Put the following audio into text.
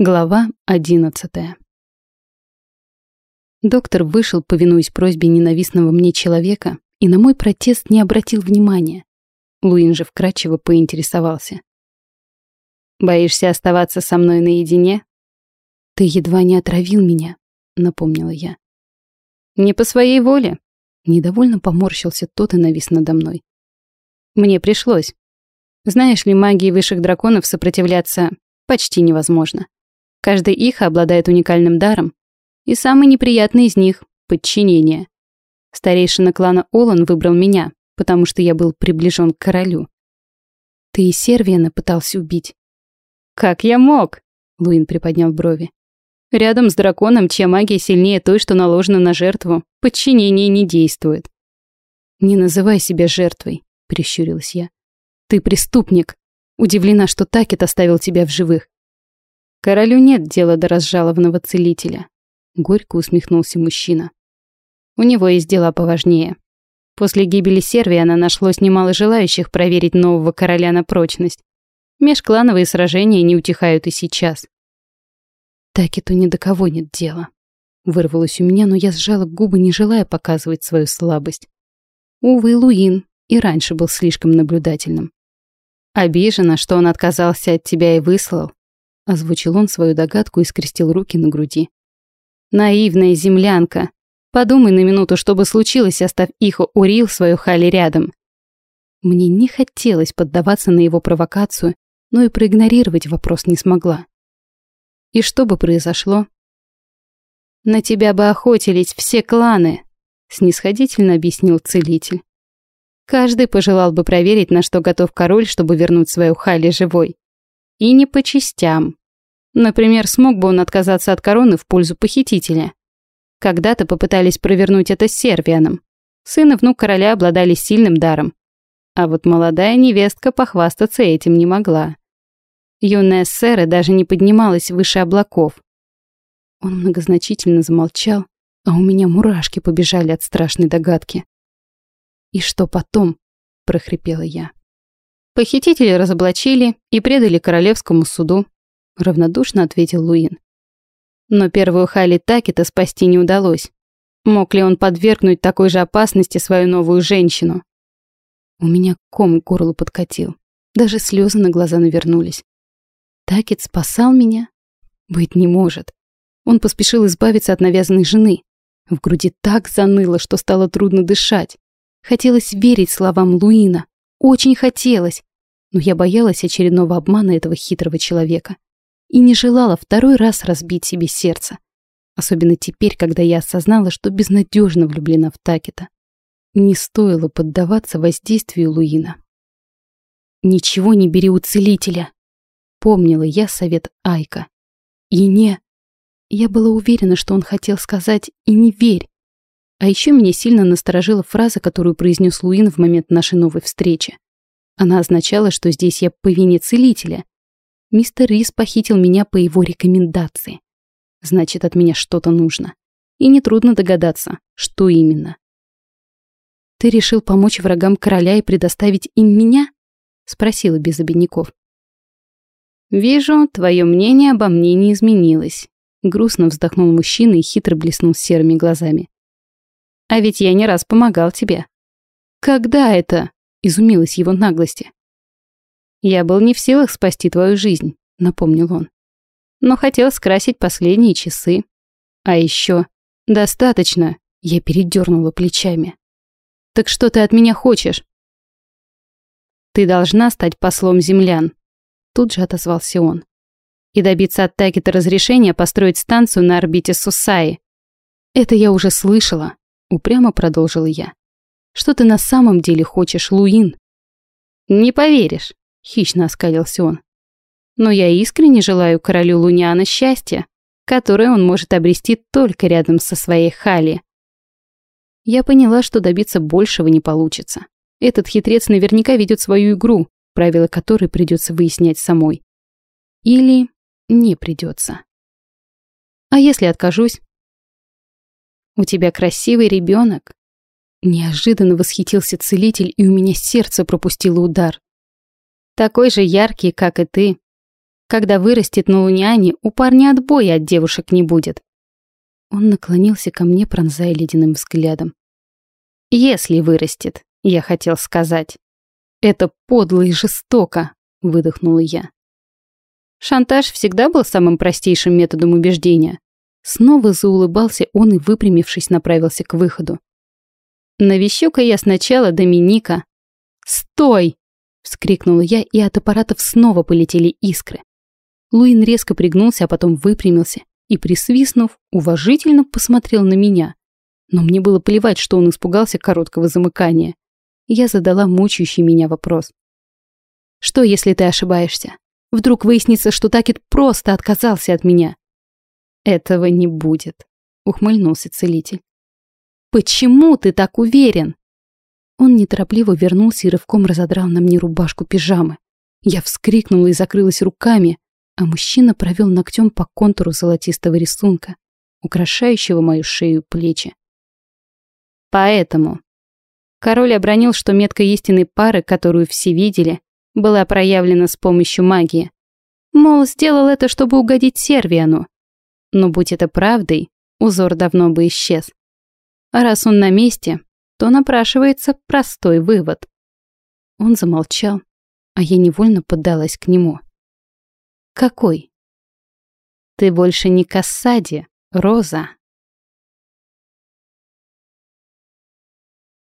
Глава одиннадцатая. Доктор вышел, повинуясь просьбе ненавистного мне человека, и на мой протест не обратил внимания. Луин же вкратчиво поинтересовался. «Боишься оставаться со мной наедине?» «Ты едва не отравил меня», — напомнила я. «Не по своей воле», — недовольно поморщился тот и навис надо мной. «Мне пришлось. Знаешь ли, магии высших драконов сопротивляться почти невозможно. Каждый их обладает уникальным даром, и самый неприятный из них — подчинение. Старейшина клана Олан выбрал меня, потому что я был приближен к королю. Ты и Сервиана пытался убить. «Как я мог?» — Луин приподнял брови. «Рядом с драконом, чья магия сильнее той, что наложена на жертву, подчинение не действует». «Не называй себя жертвой», — прищурилась я. «Ты преступник. Удивлена, что Такет оставил тебя в живых. Королю нет дела до разжалованного целителя. Горько усмехнулся мужчина. У него есть дела поважнее. После гибели Сервиана нашлось немало желающих проверить нового короля на прочность. Межклановые сражения не утихают и сейчас. Так-то ни до кого нет дела. Вырвалось у меня, но я сжала губы, не желая показывать свою слабость. Увы, Луин и раньше был слишком наблюдательным. Обижена, что он отказался от тебя и выслал. Озвучил он свою догадку и скрестил руки на груди. Наивная землянка. Подумай на минуту, что бы случилось, оставь Ихо Урил свою Хали рядом. Мне не хотелось поддаваться на его провокацию, но и проигнорировать вопрос не смогла. И что бы произошло? На тебя бы охотились все кланы, снисходительно объяснил целитель. Каждый пожелал бы проверить, на что готов король, чтобы вернуть свою Хали живой. И не по частям. Например, смог бы он отказаться от короны в пользу похитителя. Когда-то попытались провернуть это с Сервианом. Сын и внук короля обладали сильным даром. А вот молодая невестка похвастаться этим не могла. Юная Сера даже не поднималась выше облаков. Он многозначительно замолчал, а у меня мурашки побежали от страшной догадки. «И что потом?» – прохрипела я. Похитители разоблачили и предали королевскому суду, равнодушно ответил Луин. Но первую Хали Такита спасти не удалось. Мог ли он подвергнуть такой же опасности свою новую женщину? У меня ком к горлу подкатил. Даже слезы на глаза навернулись. Такет спасал меня? Быть не может. Он поспешил избавиться от навязанной жены. В груди так заныло, что стало трудно дышать. Хотелось верить словам Луина. Очень хотелось. Но я боялась очередного обмана этого хитрого человека и не желала второй раз разбить себе сердце. Особенно теперь, когда я осознала, что безнадежно влюблена в Такета. Не стоило поддаваться воздействию Луина. «Ничего не бери у целителя», — помнила я совет Айка. «И не...» Я была уверена, что он хотел сказать «и не верь». А еще меня сильно насторожила фраза, которую произнес Луин в момент нашей новой встречи. Она означала, что здесь я по вине целителя, Мистер Рис похитил меня по его рекомендации. Значит, от меня что-то нужно. И нетрудно догадаться, что именно. «Ты решил помочь врагам короля и предоставить им меня?» — спросила без обедняков. «Вижу, твое мнение обо мне не изменилось», — грустно вздохнул мужчина и хитро блеснул серыми глазами. «А ведь я не раз помогал тебе». «Когда это?» — изумилась его наглости. «Я был не в силах спасти твою жизнь», — напомнил он. «Но хотел скрасить последние часы. А еще достаточно», — я передернула плечами. «Так что ты от меня хочешь?» «Ты должна стать послом землян», — тут же отозвался он. «И добиться от Такета разрешения построить станцию на орбите Сусаи». «Это я уже слышала», — упрямо продолжила я. «Что ты на самом деле хочешь, Луин?» «Не поверишь», Хищно оскалился он. Но я искренне желаю королю Луняна счастья, которое он может обрести только рядом со своей Хали. Я поняла, что добиться большего не получится. Этот хитрец наверняка ведет свою игру, правила которой придется выяснять самой. Или не придется. А если откажусь? У тебя красивый ребенок. Неожиданно восхитился целитель, и у меня сердце пропустило удар такой же яркий, как и ты. Когда вырастет на Луниане, у парня отбоя от девушек не будет. Он наклонился ко мне, пронзая ледяным взглядом. «Если вырастет», — я хотел сказать. «Это подло и жестоко», — выдохнула я. Шантаж всегда был самым простейшим методом убеждения. Снова заулыбался он и, выпрямившись, направился к выходу. Навещу-ка я сначала Доминика. «Стой!» — вскрикнула я, и от аппаратов снова полетели искры. Луин резко пригнулся, а потом выпрямился и, присвистнув, уважительно посмотрел на меня. Но мне было плевать, что он испугался короткого замыкания. Я задала мучающий меня вопрос. «Что, если ты ошибаешься? Вдруг выяснится, что Такет просто отказался от меня?» «Этого не будет», — ухмыльнулся целитель. «Почему ты так уверен?» Он неторопливо вернулся и рывком разодрал на мне рубашку пижамы. Я вскрикнула и закрылась руками, а мужчина провел ногтем по контуру золотистого рисунка, украшающего мою шею и плечи. Поэтому король обронил, что метка истинной пары, которую все видели, была проявлена с помощью магии. Мол, сделал это, чтобы угодить Сервиану. Но будь это правдой, узор давно бы исчез. А раз он на месте, то напрашивается простой вывод. Он замолчал, а я невольно поддалась к нему. Какой? Ты больше не Кассади, Роза.